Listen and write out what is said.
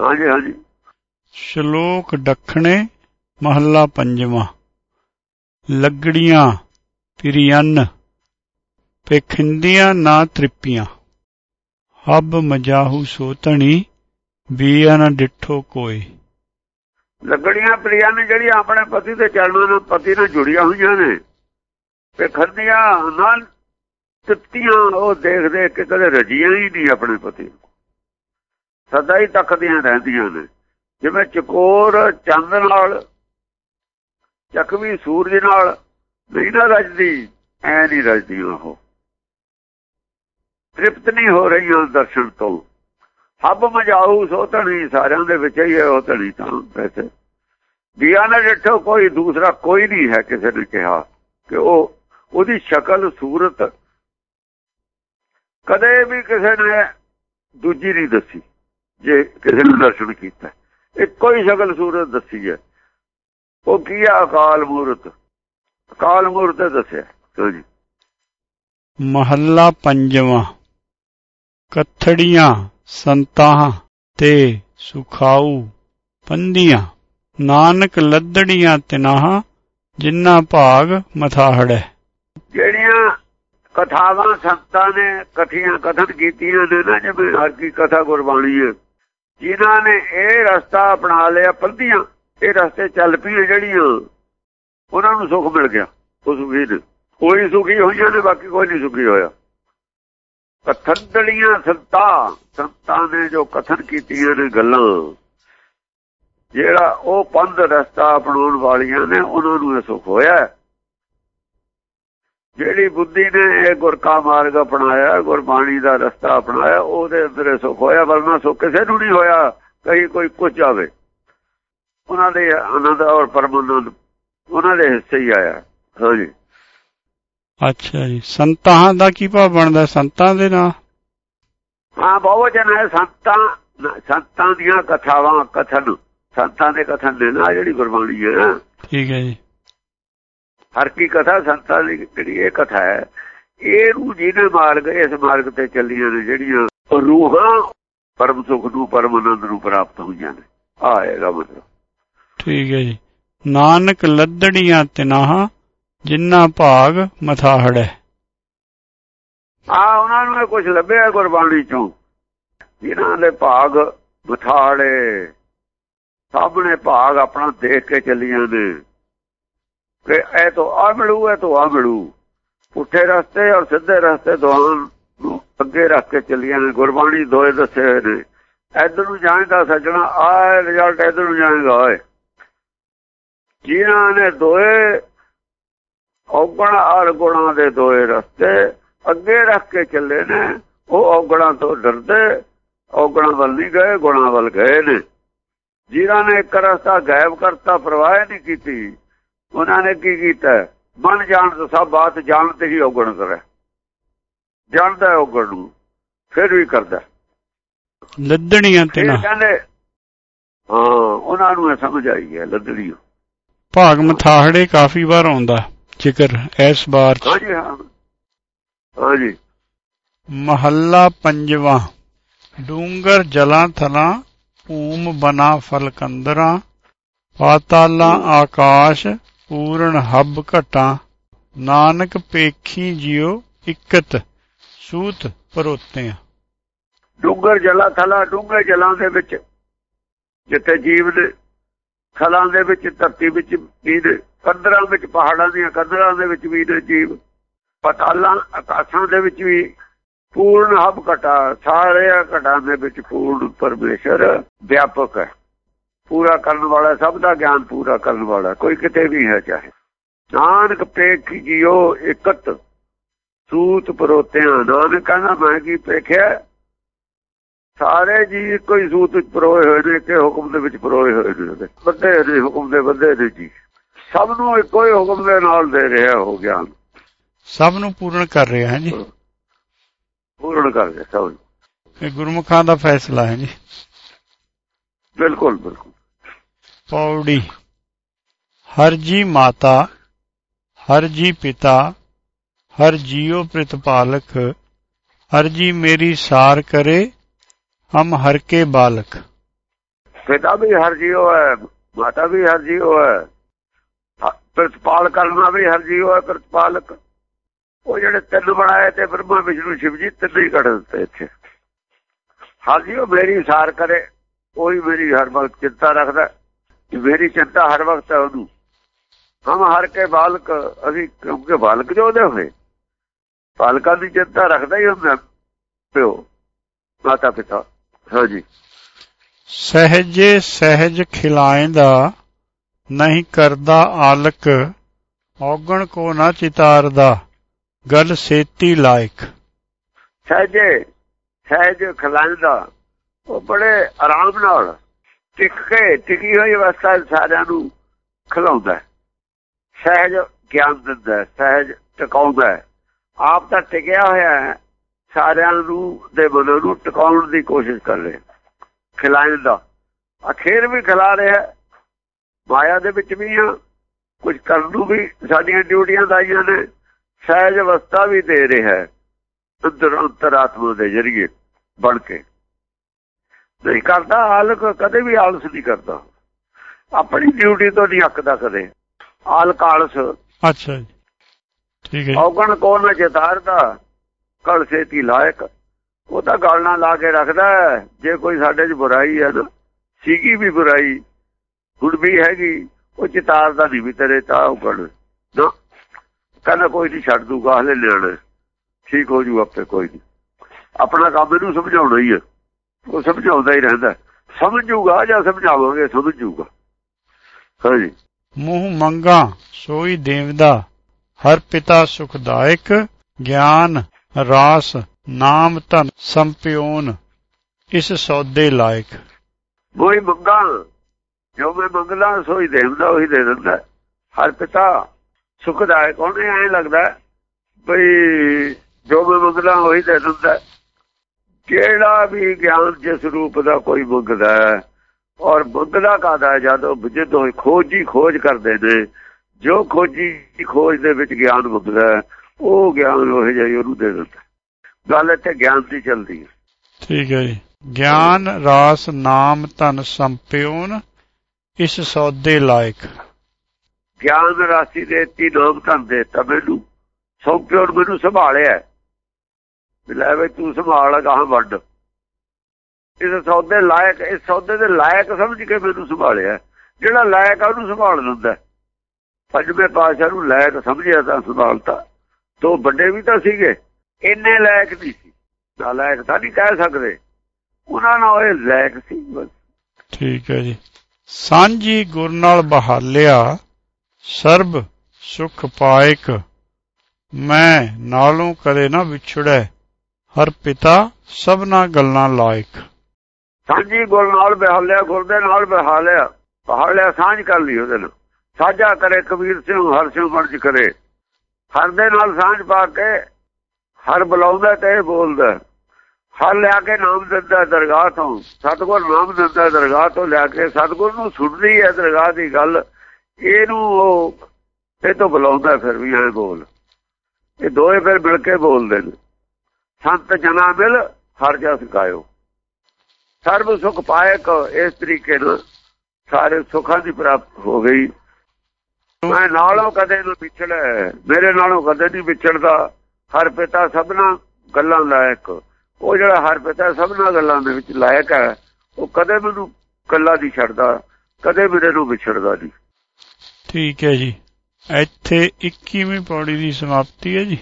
ਹਾਂਜੀ ਹਾਂਜੀ। ਸ਼ਲੋਕ ਦੱਖਣੇ ਮਹੱਲਾ ਪੰਜਵਾਂ। ਲੱਗੜੀਆਂ ਪਿਰਿਅਨ ਪੇਖਿੰਦੀਆਂ ਨਾ ਤ੍ਰਿਪੀਆਂ। ਹੱਬ ਮਜਾਹੂ ਸੋਤਣੀ ਬੀਆ ਨਾ ਡਿੱਠੋ ਕੋਈ। ਲੱਗੜੀਆਂ ਪ੍ਰਿਆਂ ਨੇ ਜਿਹੜੀਆਂ ਆਪਣੇ ਪਤੀ ਦੇ ਚਰਨਾਂ ਨਾਲ ਪਤੀ ਨਾਲ ਜੁੜੀਆਂ ਹੋਈਆਂ ਨੇ। ਤੇ ਖੰਦੀਆਂ ਨਾਲ ਤਿੱਤੀਆਂ ਉਹ ਦੇਖ ਦੇਖ ਕੇ ਕਦੇ ਰਜੀਆਂ ਹੀ ਨਹੀਂ ਆਪਣੇ ਪਤੀ। ਸਦਾ ਹੀ ਤੱਕਦੀਆਂ ਰਹਿੰਦੀਆਂ ਨੇ। ਜਿਵੇਂ ਚਕੋਰ ਚੰਦ ਨਾਲ ਚੱਕਵੀ ਸੂਰਜ ਨਾਲ ਨਹੀਂ ਨਾ ਰਜਦੀ, ਐ ਨਹੀਂ ਰਜਦੀ ਉਹ। ਤ੍ਰਿਪਤ ਨਹੀਂ ਹੋ ਰਹੀਆਂ ਦਰਸ਼ਨ ਤੋਂ। ਹੱਬ ਮਜਾਊ ਸੋ ਧਣੀ, ਸਾਰਿਆਂ ਦੇ ਵਿੱਚ ਹੀ ਹੈ ਉਹ ਧਣੀ ਤਾਂ ਵੈਸੇ। ਦਿਆ ਨਾ ਡਿੱਠੋ ਕੋਈ ਦੂਸਰਾ ਕੋਈ ਨਹੀਂ ਹੈ ਕਿਸੇ ਨੇ ਕਿਹਾ ਕਿ ਉਹ, ਉਹਦੀ ਸ਼ਕਲ, ਸੂਰਤ ਕਦੇ ਵੀ ਕਿਸੇ ਨੇ ਦੂਜੀ ਨਹੀਂ ਦੱਸੀ। ਜੇ ਕਿਸੇ ਨੇ ਦਰਸ਼ਨ ਕੀਤਾ। ਇੱਕੋ ਹੀ ਸ਼ਕਲ ਸੂਰਤ ਦੱਸੀ ਹੈ। ਉਹ ਕੀ ਆ ਅਕਾਲ ਮੂਰਤ? ਅਕਾਲ ਮੂਰਤ ਦੱਸਿਆ। ਹਾਂਜੀ ਮਹੱਲਾ ਪੰਜਵਾਂ। ਕਥੜੀਆਂ ਸੰਤਾਂ ਤੇ ਸੁਖਾਊ ਪੰਦੀਆਂ ਨਾਨਕ ਲੱਦੜੀਆਂ ਤਿਨਾਹ ਜਿਨ੍ਹਾਂ ਭਾਗ ਮਥਾਹੜੈ ਜਿਹੜੀਆਂ ਕਥਾਵਾਂ ਸੰਤਾਂ ਨੇ ਕਥੀਆਂ ਕਥਨ ਕੀਤੀਆਂ ਨੇ ਨਾ ਜਿਵੇਂ ਹਰ ਕੀ ਕਥਾ ਗੁਰਬਾਣੀ ਹੈ। ਜਿਨ੍ਹਾਂ ਨੇ ਇਹ ਰਸਤਾ ਅਪਣਾ ਲਿਆ ਪੰਧੀਆਂ, ਇਹ ਰਸਤੇ ਚੱਲ ਪਈਆਂ ਜਿਹੜੀਆਂ, ਉਹਨਾਂ ਨੂੰ ਸੁਖ ਮਿਲ ਗਿਆ ਉਸ ਵੀਰ ਕੋਈ ਸੁਖੀ ਹੋਈਆਂ ਨੇ, ਬਾਕੀ ਕੋਈ ਨਹੀਂ ਸੁਖੀ ਹੋਇਆ। ਕਥਨੜੀਆਂ ਸੰਤਾਂ ਸੰਤਾਂ ਨੇ ਜੋ ਕਥਨ ਕੀਤੀਆਂ ਨੇ ਗੱਲਾਂ, ਜਿਹੜਾ ਉਹ ਪੰਧ ਰਸਤਾ ਅਪਣਾਉਣ ਵਾਲੀਆਂ ਨੇ, ਉਹਨਾਂ ਨੂੰ ਇਹ ਸੁਖ ਹੋਇਆ। ਜਿਹੜੀ ਬੁੱਧੀ ਨੇ ਇਹ ਗੁਰ ਕਾ ਮਾਰਗ ਅਪਣਾਇਆ ਗੁਰਬਾਣੀ ਦਾ ਰਸਤਾ ਅਪਣਾਇਆ ਉਹਦੇ ਅੰਦਰ ਸੁਖ ਹੋਇਆ ਵਰਨਾ ਸੁਖ ਕਿਸੇ ਨੂੰ ਨਹੀਂ ਹੋਇਆ ਕਹੀਂ ਕੋਈ ਕੁਝ ਜਾਵੇ। ਉਹਨਾਂ ਦੇ ਆਨੰਦ ਔਰ ਪਰਮਾਨੰਦ ਉਹਨਾਂ ਦੇ ਹਿੱਸੇ ਹੀ ਆਇਆ। ਹਾਂਜੀ ਅੱਛਾ ਜੀ। ਸੰਤਾਂ ਦਾ ਕੀ ਭਾਵ ਬਣਦਾ? ਸੰਤਾਂ ਦੇ ਨਾਂ? ਹਾਂ ਬਹੁਵਚਨ ਹੈ ਸੰਤਾਂ ਸੰਤਾਂ ਦੀਆਂ ਕਥਾਵਾਂ ਕਥਨ। ਸੰਤਾਂ ਦੇ ਕਥਨ ਨੇ ਨਾ ਜਿਹੜੀ ਗੁਰਬਾਣੀ ਹੈ। ਠੀਕ ਹੈ ਜੀ। ਹਰ ਕੀ ਕਥਾ ਸੰਤਾਂ ਦੀ ਜਿਹੜੀ ਇਹ ਕਥਾ ਹੈ ਇਹ ਨੂੰ ਜਿਹਨੇ ਮਾਰਗ ਇਸ ਮਾਰਗ ਤੇ ਚੱਲੀਆਂ ਨੇ ਜਿਹੜੀਆਂ ਰੂਹਾਂ ਪਰਮ ਸੁਖ ਨੂੰ ਪਰਮ ਆਨੰਦ ਨੂੰ ਪ੍ਰਾਪਤ ਹੋਈਆਂ ਨੇ। ਆਏਗਾ ਮਤਲਬ। ਠੀਕ ਹੈ ਜੀ। ਨਾਨਕ ਲੱਦੜੀਆਂ ਤਿਨਾਹ ਜਿਨ੍ਹਾਂ ਭਾਗ ਮਥਾਹੜੈ ਆ ਉਹਨਾਂ ਨੂੰ ਕੁਝ ਲੱਭਿਆ ਗੁਰਬਾਣੀ ਚੋਂ। ਜਿਨ੍ਹਾਂ ਦੇ ਭਾਗ ਮਥਾੜੇ ਸਾਹਮਣੇ ਭਾਗ ਆਪਣਾ ਦੇਖ ਕੇ ਚੱਲੀਆਂ ਨੇ। ਕਿ ਇਹ ਤੋਂ ਆ ਮਿਲੂ, ਇਹ ਤੋਂ ਆ ਮਿਲੂ। ਪੁੱਠੇ ਰਸਤੇ ਔਰ ਸਿੱਧੇ ਰਸਤੇ ਦੋਹਾਂ ਨੂੰ ਅੱਗੇ ਰੱਖ ਕੇ ਚੱਲੀਆਂ ਨੇ। ਗੁਰਬਾਣੀ ਦੋਏ ਦੱਸੇ ਹੋਏ ਨੇ। ਇਧਰ ਨੂੰ ਜਾਏਗਾ ਸੱਜਣਾ ਆ ਰਿਜ਼ਲਟ ਇਧਰ ਨੂੰ ਜਾਏਗਾ, ਓਏ। ਜਿਨ੍ਹਾਂ ਨੇ ਦੋਏ ਔਗਣ ਔਰ ਗੁਣਾਂ ਦੇ ਦੋਏ ਰਸਤੇ ਅੱਗੇ ਰੱਖ ਕੇ ਚੱਲੇ ਨੇ, ਉਹ ਔਗਣਾਂ ਤੋਂ ਡਰਦੇ, ਔਗਣਾਂ ਵੱਲ ਨਹੀਂ ਗਏ, ਗੁਣਾਂ ਵੱਲ ਗਏ ਨੇ। ਜਿਨ੍ਹਾਂ ਨੇ ਇੱਕ ਰਸਤਾ ਗਾਇਬ ਕਰਤਾ, ਪਰਵਾਹ ਨਹੀਂ ਕੀਤੀ। ਉਹਨਾਂ ਨੇ ਕੀ ਕੀਤਾ? ਮਨ ਜਾਣ ਤੋਂ ਸਭ ਬਾਤ ਜਾਣਦੇ ਹੀ ਔਗਣ ਕਰੇ ਜਾਣਦਾ ਔਗਣ ਨੂੰ ਫਿਰ ਵੀ ਕਰਦਾ। ਲੱਦੜੀਆਂ ਫਿਰ ਤਿਨਾਹ ਕਹਿੰਦੇ ਹਾਂ ਉਹਨਾਂ ਨੂੰ ਸਮਝ ਆਈ ਹੈ ਲੱਦੜੀ ਭਾਗ ਮਥਾਹੜੇ ਕਾਫੀ ਵਾਰ ਆਉਂਦਾ ਜ਼ਿਕਰ ਇਸ ਚ। ਹਾਂਜੀ ਹਾਂ। ਹਾਂਜੀ। ਮਹੱਲਾ ਪੰਜਵਾਂ। ਡੂੰਗਰ ਜਲਾਂ ਥਲਾਂ ਭੂਮ ਬਨਾ ਫਲਕੰਦਰਾਂ ਪਾਤਾਲਾਂ ਆਕਾਸ਼ ਪੂਰਨ ਹੱਬ ਘਟਾਂ, ਨਾਨਕ ਪੇਖੀ ਜਿਉ ਇਕਤ, ਸੂਤ ਪਰੋਤਿਆਂ। ਡੂੰਗਰ ਜਲਾ ਥਲਾ, ਡੂੰਘੇ ਜਲਾਂ ਦੇ ਵਿੱਚ, ਜਿੱਥੇ ਜੀਵ ਨੇ ਥਲਾਂ ਦੇ ਵਿੱਚ, ਧਰਤੀ ਵਿੱਚ ਵੀ ਨੇ ਕੰਦਰਾਂ ਵਿੱਚ, ਪਹਾੜਾਂ ਦੀਆਂ ਕੰਦਰਾਂ ਦੇ ਵਿੱਚ ਵੀ ਨੇ ਜੀਵ, ਪਤਾਲਾਂ, ਆਕਾਸ਼ਾਂ ਦੇ ਵਿੱਚ ਵੀ ਪੂਰਨ ਹਬ ਘਟਾ ਸਾਰੇ ਘਟਾਂ ਦੇ ਵਿੱਚ ਪੂਰਨ ਪਰਮੇਸ਼ਰ ਵਿਆਪਕ ਹੈ। ਪੂਰਾ ਕਰਨ ਵਾਲਾ ਸਭ ਦਾ ਗਿਆਨ ਪੂਰਾ ਕਰਨ ਵਾਲਾ ਕੋਈ ਕਿਤੇ ਵੀ ਹੈ ਚਾਹੇ। ਨਾਨਕ ਪੇਖ ਜਿਓ ਇਕਤ ਸੂਤ ਪਰੋਤਿਆਂ। ਨਾਨਕ ਕਹਿੰਦਾ ਮੈਂ ਕੀ ਪੇਖਿਆ ਸਾਰੇ ਜੀ ਕੋਈ ਸੂਤ ਵਿੱਚ ਪਰੋਏ ਹੋਏ ਨੇ ਕਿ ਹੁਕਮ ਦੇ ਵਿੱਚ ਪਰੋਏ ਹੋਏ ਨੇ ਬੰਦੇ ਨੇ ਹੁਕਮ ਦੇ ਬੰਦੇ ਨੇ ਜੀ। ਸਭ ਨੂੰ ਇੱਕੋ ਹੀ ਹੁਕਮ ਦੇ ਨਾਲ ਦੇ ਰਿਹਾ ਹੋ ਗਿਆਨ। ਸਭ ਨੂੰ ਪੂਰਨ ਕਰ ਰਿਹਾ ਹੈ ਜੀ। ਪੂਰਨ ਕਰ ਰਿਹਾ ਸਭ ਨੂੰ। ਇਹ ਗੁਰਮੁਖਾਂ ਦਾ ਫੈਸਲਾ ਹੈ ਜੀ। ਬਿਲਕੁਲ ਬਿਲਕੁਲ। ਪੌੜੀ। ਹਰ ਜੀ ਮਾਤਾ, ਹਰ ਜੀ ਪਿਤਾ, ਹਰ ਜੀਉ ਪ੍ਰਤਪਾਲਕ ਹਰ ਜੀ ਮੇਰੀ ਸਾਰ ਕਰੇ, ਹਮ ਹਰ ਕੇ ਬਾਲਕ। ਪਿਤਾ ਵੀ ਹਰ ਜੀਉ ਹੈ, ਮਾਤਾ ਵੀ ਹਰ ਜੀਉ ਹੈ। ਹ- ਪ੍ਰਤਪਾਲ ਕਰਨਾ ਵੀ ਹਰ ਜੀਉ ਹੈ ਪ੍ਰਤਪਾਲਕ ਉਹ ਜਿਹੜੇ ਤਿੰਨ ਬਣਾਏ ਤੇ ਬ੍ਰਹਮਾ ਵਿਸ਼ਨੂੰ ਸ਼ਿਵ ਜੀ ਤਿੰਨ ਹੀ ਕੱਢ ਦਿੱਤੇ ਇੱਥੇ। ਹਰ ਜੀਉ ਮੇਰੀ ਸਾਰ ਕਰੇ, ਉਹੀ ਮੇਰੀ ਹਰ ਵਕਤ ਚਿੰਤਾ ਰੱਖਦਾ। ਮੇਰੀ ਚਿੰਤਾ ਹਰ ਵਕਤ ਹੈ ਉਹਨੂੰ। ਹਮ ਹਰ ਕੇ ਬਾਲਕ ਅਸੀਂ ਕਿਉਂਕਿ ਬਾਲਕ ਜੋ ਉਹਦੇ ਹੋਏ। ਬਾਲਕਾਂ ਦੀ ਚਿੰਤਾ ਰੱਖਦਾ ਹੀ ਹੁੰਦਾ ਪਿਓ ਮਾਤਾ ਪਿਤਾ ਹਾਂਜੀ ਸਹਜੇ ਸਹਿਜ ਖਿਲਾਇਂਦਾ ਨਹੀਂ ਕਰਦਾ ਆਲਕ ਔਗਣ ਕੋ ਨਾ ਚਿਤਾਰਦਾ ਗਲ ਸੇਤੀ ਲਾਇਕ। ਸਹਜੇ ਸਹਿਜ ਖਲਾਂਦਾ ਉਹ ਬੜੇ ਆਰਾਮ ਨਾਲ ਟਿਕ ਕੇ ਟਿਕੀ ਹੋਈ ਅਵਸਥਾ ਸਾਰਿਆਂ ਨੂੰ ਖਿਲਾਉਂਦਾ ਸਹਿਜ ਗਿਆਨ ਦਿੰਦਾ ਸਹਿਜ ਟਿਕਾਉਂਦਾ ਹੈ। ਆਪ ਤਾਂ ਟਿਕਿਆ ਹੋਇਆ ਹੈ, ਸਾਰਿਆਂ ਨੂੰ ਦੇ ਮਨ ਨੂੰ ਟਿਕਾਉਣ ਦੀ ਕੋਸ਼ਿਸ਼ ਕਰ ਰਿਹਾ ਖਿਲਾਉਣ ਦਾ। ਅਖੀਰ ਵੀ ਖਿਲਾ ਰਿਹਾ ਮਾਇਆ ਦੇ ਵਿੱਚ ਵੀ ਆ ਕੁਝ ਕਰਨ ਨੂੰ ਵੀ ਸਾਡੀਆਂ ਡਿਊਟੀਆਂ ਦਾਈਆਂ ਨੇ ਸਹਿਜ ਅਵਸਥਾ ਵੀ ਦੇ ਰਿਹਾ ਹੈ ਅੰਦਰ ਅੰਤਰਾਤਮਾ ਦੇ ਜਰੀਏ ਬਣ ਕੇ। ਨਹੀਂ ਕਰਦਾ ਆਲਕ ਕਦੇ ਵੀ ਆਲਸ ਨਹੀਂ ਕਰਦਾ। ਆਪਣੀ ਡਿਊਟੀ ਤੋਂ ਨਹੀਂ ਅੱਕਦਾ ਕਦੇ। ਆਲਕ ਆਲਸ। ਅੱਛਾ ਜੀ। ਠੀਕ ਹੈ। ਔਗਣ ਕੋਣ ਨਾ ਚਿਤਾਰਦਾ ਕਲ ਸੇਤੀ ਲਾਇਕ। ਉਹ ਤਾਂ ਗੱਲ ਨਾਲ ਲਾ ਕੇ ਰੱਖਦਾ। ਜੇ ਕੋਈ ਸਾਡੇ 'ਚ ਬੁਰਾਈ ਹੈ ਨਾ ਸੀਗੀ ਵੀ ਬੁਰਾਈ ਹੁਣ ਵੀ ਹੈਗੀ ਉਹ ਚਿਤਾਰਦਾ ਨਹੀਂ ਵੀ ਤੇਰੇ ਤਾਂ ਔਗਣ। ਨਾ ਕਹਿੰਦਾ ਕੋਈ ਨਹੀਂ ਛੱਡ ਦੂਗਾ ਹਲੇ ਲੈਣਾ। ਠੀਕ ਹੋ ਜੂ ਆਪੇ ਕੋਈ ਨਹੀਂ ਆਪਣਾ ਕੰਮ ਇਹਨੂੰ ਸਮਝਾਉਣਾ ਹੀ ਹੈ। ਉਹ ਸਮਝਾਉਂਦਾ ਹੀ ਰਹਿੰਦਾ। ਸਮਝੂਗਾ ਜਾਂ ਸਮਝਾਵਾਂਗੇ ਸਮਝੂਗਾ। ਹਾਂਜੀ। ਮੂੰਹ ਮੰਗਾ ਸੋਈ ਦੇਵਦਾ। ਹਰ ਪਿਤਾ ਸੁਖਦਾਇਕ ਗਿਆਨ ਰਾਸ ਨਾਮ ਧਨ ਸੰਪਿਓਨ। ਇਸ ਸੌਦੇ ਲਾਇਕ। ਕੋਈ ਮੰਗਾ। ਜੋ ਮੈਂ ਮੰਗਦਾ ਸੋਈ ਦੇਵਦਾ ਉਹੀ ਦੇ ਦਿੰਦਾ। ਹਰ ਪਿਤਾ ਸੁਖਦਾਇਕ। ਉਹਨੇ ਐ ਲੱਗਦਾ ਬਈ ਜੋ ਮੈਂ ਮੰਗਦਾ ਉਹੀ ਦੇ ਦਿੰਦਾ। ਕਿਹੜਾ ਵੀ ਗਿਆਨ ਜਿਸ ਰੂਪ ਦਾ ਕੋਈ ਮੰਗਦਾ ਹੈ ਔਰ ਮੰਗਦਾ ਕਾਦਾ ਜਦੋਂ ਜਦੋਂ ਖੋਜੀ ਖੋਜ ਕਰਦੇ ਨੇ ਜੋ ਖੋਜੀ ਖੋਜ ਦੇ ਵਿੱਚ ਗਿਆਨ ਮੰਗਦਾ ਉਹ ਗਿਆਨ ਉਹ ਜਿਹਾ ਉਹਨੂੰ ਦੇ ਦਿੰਦਾ ਗੱਲ ਇੱਥੇ ਗਿਆਨ ਦੀ ਚੱਲਦੀ ਹੈ। ਠੀਕ ਹੈ ਜੀ। ਗਿਆਨ ਰਾਸ ਨਾਮ ਧਨ ਸੰਪਿਓਨ ਇਸ ਸੌਦੇ ਲਾਇਕ। ਗਿਆਨ ਰਾਸ਼ੀ ਦੇ ਤੀ ਨਾਮ ਧਨ ਦੇ ਤਾ ਮੈਨੂੰ। ਸੌਂਪਿਓ ਨੇ ਮੈਨੂੰ ਸੰਭਾਲਿਆ ਵੀ ਲੈ ਬਈ ਤੂੰ ਸੰਭਾਲ ਗਾਹਾਂ ਵੱਡ ਇਸ ਸੌਦੇ ਲਾਇਕ, ਇਸ ਸੌਦੇ ਦੇ ਲਾਇਕ ਸਮਝ ਕੇ ਮੈਨੂੰ ਸੰਭਾਲਿਆ। ਜਿਹੜਾ ਲਾਇਕ ਆ, ਉਹਨੂੰ ਸੰਭਾਲ ਦਿੰਦਾ। ਪੰਜਵੇਂ ਪਾਸ਼ਾ ਨੂੰ ਲਾਇਕ ਸਮਝਿਆ ਤਾਂ ਸੰਭਾਲਤਾ। ਤੋਂ ਵੱਡੇ ਵੀ ਤਾਂ ਸੀਗੇ। ਇੰਨੇ ਲਾਇਕ ਨਹੀਂ ਸੀ। ਨਾ ਲਾਇਕ ਤਾਂ ਨਹੀਂ ਕਹਿ ਸਕਦੇ। ਉਹਨਾਂ ਨਾਲ ਇਹ ਲਾਇਕ ਸੀ ਬਸ। ਠੀਕ ਹੈ ਜੀ। ਸਾਂਝੀ ਗੁਰ ਨਾਲ ਬਹਾਲਿਆ, ਸਰਬ ਸੁਖ ਪਾਇਕ, ਮੈਂ ਨਾਲੋਂ ਕਦੇ ਨਾ ਵਿਛੜੈ। ਹਰ ਪਿਤਾ ਸਭਨਾ ਗੱਲਾਂ ਲਾਇਕ। ਸਾਂਝੀ ਗੁਰ ਨਾਲ ਬਹਾਲਿਆ, ਗੁਰ ਦੇ ਨਾਲ ਬਹਾਲਿਆ ਬਹਾਲਿਆ ਸਾਂਝ ਕਰ ਲਈ ਉਹਦੇ ਨਾਲ। ਸਾਂਝਾ ਕਰੇ ਕਬੀਰ ਸਿੰਘ, ਹਰ ਸਿੰਘ ਵਰਜ ਕਰੇ। ਹਰ ਦੇ ਨਾਲ ਸਾਂਝ ਪਾ ਕੇ ਹਰ ਬੁਲਾਉਂਦਾ ਤੇ ਬੋਲਦਾ। ਹਰ ਲਿਆ ਕੇ ਨਾਮ ਦਿੰਦਾ ਦਰਗਾਹ ਤੋਂ। ਸਤਗੁਰ ਨਾਮ ਦਿੰਦਾ ਦਰਗਾਹ ਤੋਂ ਲਿਆ ਕੇ। ਸਤਗੁਰ ਨੂੰ ਸੁਣਦੀ ਹੈ ਦਰਗਾਹ ਦੀ ਗੱਲ। ਇਹਨੂੰ ਉਹ ਇਹ ਤੋਂ ਬੁਲਾਉਂਦਾ ਫਿਰ ਵੀ ਐ ਬੋਲ। ਇਹ ਦੋਏ ਫਿਰ ਮਿਲ ਕੇ ਬੋਲਦੇ ਨੇ। ਸੰਤ ਜਨਾ ਮਿਲ ਹਰ ਜਸ ਗਾਇਓ। ਸਰਬ ਸੁਖ ਪਾਇਕ ਇਸ ਤਰੀਕੇ ਨਾਲ ਸਾਰੇ ਸੁੱਖਾਂ ਦੀ ਪ੍ਰਾਪਤ ਹੋ ਗਈ। ਮੈਂ ਨਾਲੋਂ ਕਦੇ ਨੂੰ ਵਿਛੜਿਆ। ਮੇਰੇ ਨਾਲੋਂ ਕਦੇ ਨਹੀਂ ਵਿਛੜਦਾ। ਹਰ ਪਿਤਾ ਸਭਨਾ ਗੱਲਾਂ ਲਾਇਕ। ਉਹ ਜਿਹੜਾ ਹਰ ਪਿਤਾ ਸਭਨਾ ਗੱਲਾਂ ਦੇ ਵਿੱਚ ਲਾਇਕ ਹੈ, ਉਹ ਕਦੇ ਮੈਨੂੰ ਗੱਲਾਂ ਨਹੀਂ ਛੱਡਦਾ, ਕਦੇ ਮੇਰੇ ਨੂੰ ਵਿਛੜਦਾ ਨਹੀਂ। ਠੀਕ ਹੈ ਜੀ। ਇੱਥੇ 21ਵੀਂ ਪੌੜੀ ਦੀ ਸਮਾਪਤੀ ਹੈ ਜੀ।